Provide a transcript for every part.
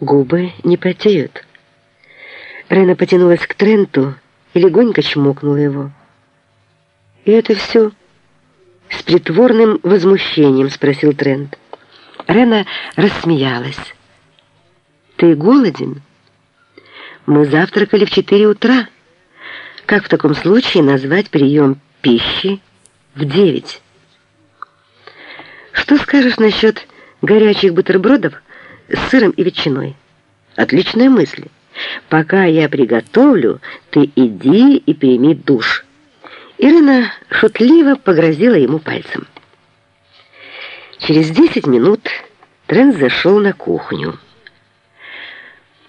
Губы не потеют. Рена потянулась к Тренту и легонько чмокнула его. «И это все?» С притворным возмущением спросил Трент. Рена рассмеялась. «Ты голоден?» «Мы завтракали в четыре утра. Как в таком случае назвать прием пищи в девять?» «Что скажешь насчет горячих бутербродов с сыром и ветчиной?» «Отличная мысль. Пока я приготовлю, ты иди и прими душ». Ирина шутливо погрозила ему пальцем. Через десять минут Трент зашел на кухню.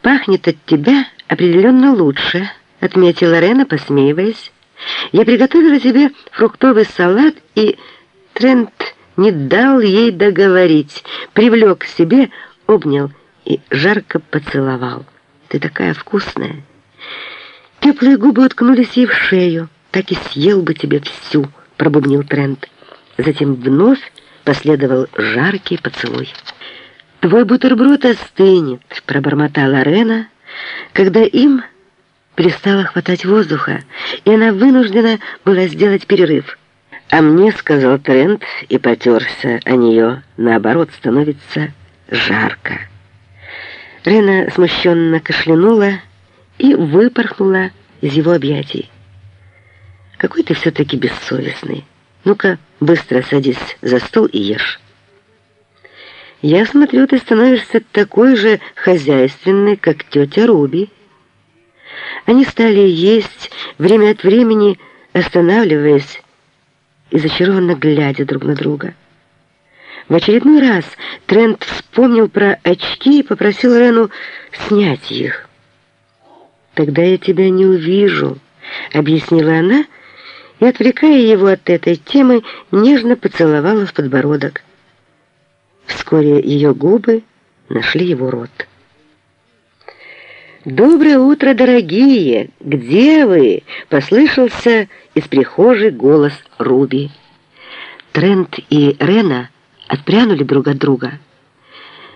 «Пахнет от тебя определенно лучше», — отметила Рена, посмеиваясь. «Я приготовила тебе фруктовый салат, и Трент не дал ей договорить, привлек к себе, обнял и жарко поцеловал. Ты такая вкусная!» Теплые губы уткнулись ей в шею так и съел бы тебе всю», — пробубнил Трент. Затем вновь последовал жаркий поцелуй. «Твой бутерброд остынет», — пробормотала Рена, когда им перестало хватать воздуха, и она вынуждена была сделать перерыв. «А мне», — сказал Трент и потерся о нее, наоборот, становится жарко. Рена смущенно кашлянула и выпорхнула из его объятий. Какой ты все-таки бессовестный. Ну-ка, быстро садись за стол и ешь. Я смотрю, ты становишься такой же хозяйственной, как тетя Руби. Они стали есть, время от времени останавливаясь и зачарованно глядя друг на друга. В очередной раз Трент вспомнил про очки и попросил Рену снять их. «Тогда я тебя не увижу», — объяснила она, — и, отвлекая его от этой темы, нежно поцеловала в подбородок. Вскоре ее губы нашли его рот. «Доброе утро, дорогие! Где вы?» — послышался из прихожей голос Руби. Трент и Рена отпрянули друг от друга.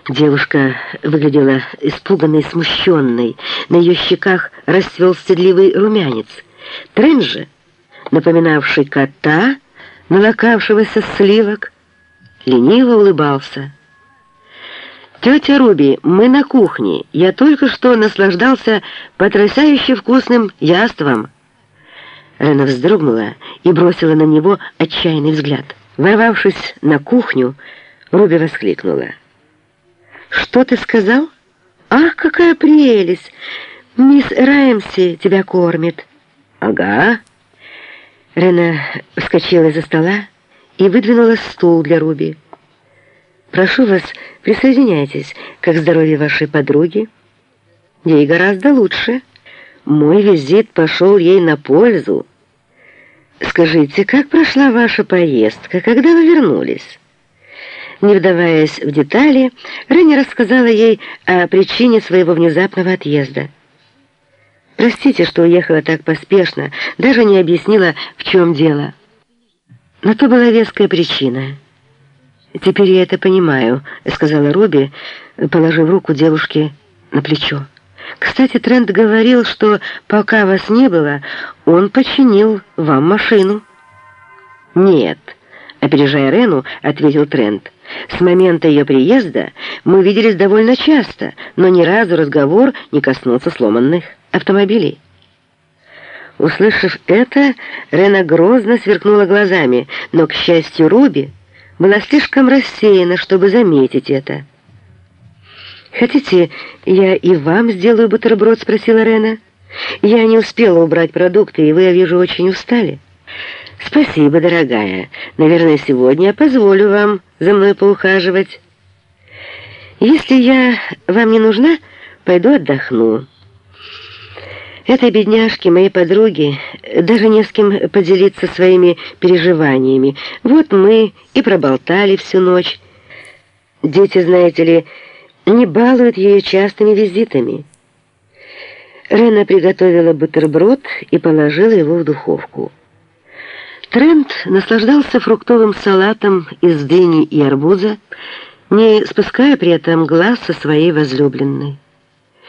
Девушка выглядела испуганной и смущенной. На ее щеках расцвел стыдливый румянец. Трент же напоминавший кота, налокавшегося сливок, лениво улыбался. «Тетя Руби, мы на кухне. Я только что наслаждался потрясающе вкусным яством». Рена вздрогнула и бросила на него отчаянный взгляд. Ворвавшись на кухню, Руби воскликнула. «Что ты сказал? Ах, какая прелесть! Мисс Раймси тебя кормит». «Ага», Рена вскочила из-за стола и выдвинула стул для Руби. «Прошу вас, присоединяйтесь. Как здоровье вашей подруги?» «Ей гораздо лучше. Мой визит пошел ей на пользу. Скажите, как прошла ваша поездка, когда вы вернулись?» Не вдаваясь в детали, Ренни рассказала ей о причине своего внезапного отъезда. Простите, что уехала так поспешно, даже не объяснила, в чем дело. Но то была веская причина. «Теперь я это понимаю», — сказала Робби, положив руку девушке на плечо. «Кстати, Трент говорил, что пока вас не было, он починил вам машину». «Нет», — опережая Рену, ответил Трент. «С момента ее приезда мы виделись довольно часто, но ни разу разговор не коснулся сломанных» автомобилей. Услышав это, Рена грозно сверкнула глазами, но, к счастью, Руби была слишком рассеяна, чтобы заметить это. «Хотите, я и вам сделаю бутерброд?» — спросила Рена. «Я не успела убрать продукты, и вы, я вижу, очень устали». «Спасибо, дорогая. Наверное, сегодня я позволю вам за мной поухаживать. Если я вам не нужна, пойду отдохну». Этой бедняжке, моей подруге, даже не с кем поделиться своими переживаниями. Вот мы и проболтали всю ночь. Дети, знаете ли, не балуют ее частыми визитами. Рена приготовила бутерброд и положила его в духовку. Трент наслаждался фруктовым салатом из дыни и арбуза, не спуская при этом глаз со своей возлюбленной.